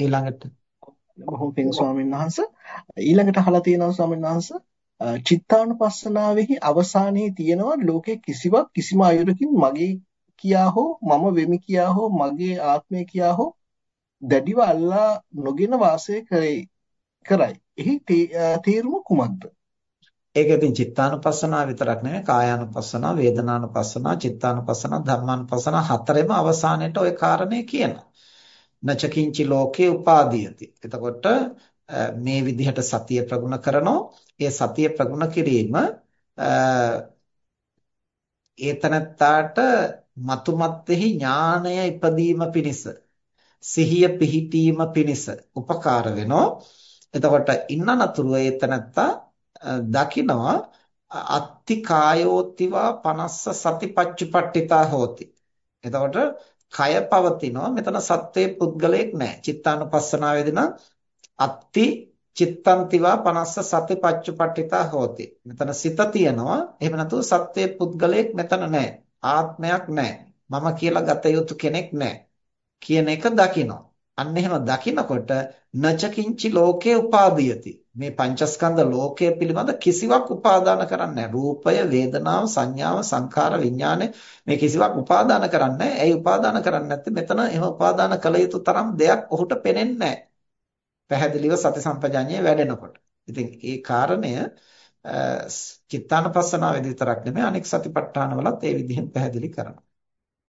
ඊළඟට බොහොම පිං ස්වාමීන් වහන්සේ ඊළඟට අහලා තියෙනවා ස්වාමීන් වහන්සේ චිත්තානුපස්සනාවෙහි අවසානයේ තියෙනවා ලෝකේ කිසිවක් කිසිම අයුරකින් මගේ කියා හෝ මම වෙමි කියා හෝ මගේ ආත්මය කියා හෝ දැඩිව අල්ලා නොගෙන වාසය කරයි කරයි. එහි තේරුම කුමක්ද? ඒක ඉතින් චිත්තානුපස්සනාව විතරක් නෙවෙයි කායානුපස්සනාව, වේදනානුපස්සනාව, චිත්තානුපස්සනාව, ධම්මානුපස්සනාව හතරෙම අවසානයේට ওই කාරණේ කියනවා. නචකින්චි ලෝකේ උපාදීයති. එතකොට මේ විදිහට සතිය ප්‍රගුණ කරනෝ ඒ සතිය ප්‍රගුණ කිරීම ඒතනත්තාට මතුමත්ෙහි ඥානය ඉපදීම පිණිස සිහිය පිහිටීම පිණිස උපකාර වෙනවා. එතකොට ඉන්නනතුරු ඒතනත්තා දකිනවා අත්ති කායෝතිවා 50 සතිපච්චුපට්ඨිතා හෝති. එතකොට කය පවතිනවා මෙතන සත්වයේ පුද්ගලයෙක් නැහැ. චිත්තානුපස්සනාවේදී නම් අත්ති චිත්තන්තිවා 50 සතිපච්චුපට්ඨිතා හෝති. මෙතන සිත තියෙනවා. එහෙම නැතුව සත්වයේ පුද්ගලයෙක් මෙතන නැහැ. ආත්මයක් නැහැ. මම කියලා ගත යුතු කෙනෙක් නැහැ. කියන එක දකිනවා. අන්න එහෙම දකිනකොට නචකින්චි ලෝකේ උපාදීයති. මේ පංචස්කන්ධ ලෝකය පිළිබඳ කිසිවක් උපාදාන කරන්නේ රූපය, වේදනාව, සංඥාව, සංඛාර, විඥානය මේ කිසිවක් උපාදාන කරන්නේ ඇයි උපාදාන කරන්නේ නැත්තේ? මෙතන එහෙම උපාදාන කළ යුතු තරම් දෙයක් ඔහුට පේන්නේ පැහැදිලිව සති සම්පජාඤ්ඤය වැඩෙනකොට. ඉතින් ඒ කාරණය චිත්තානපස්සනාවේදී විතරක් නෙමෙයි අනෙක් සතිපට්ඨාන වලත් ඒ විදිහෙන් පැහැදිලි කරනවා.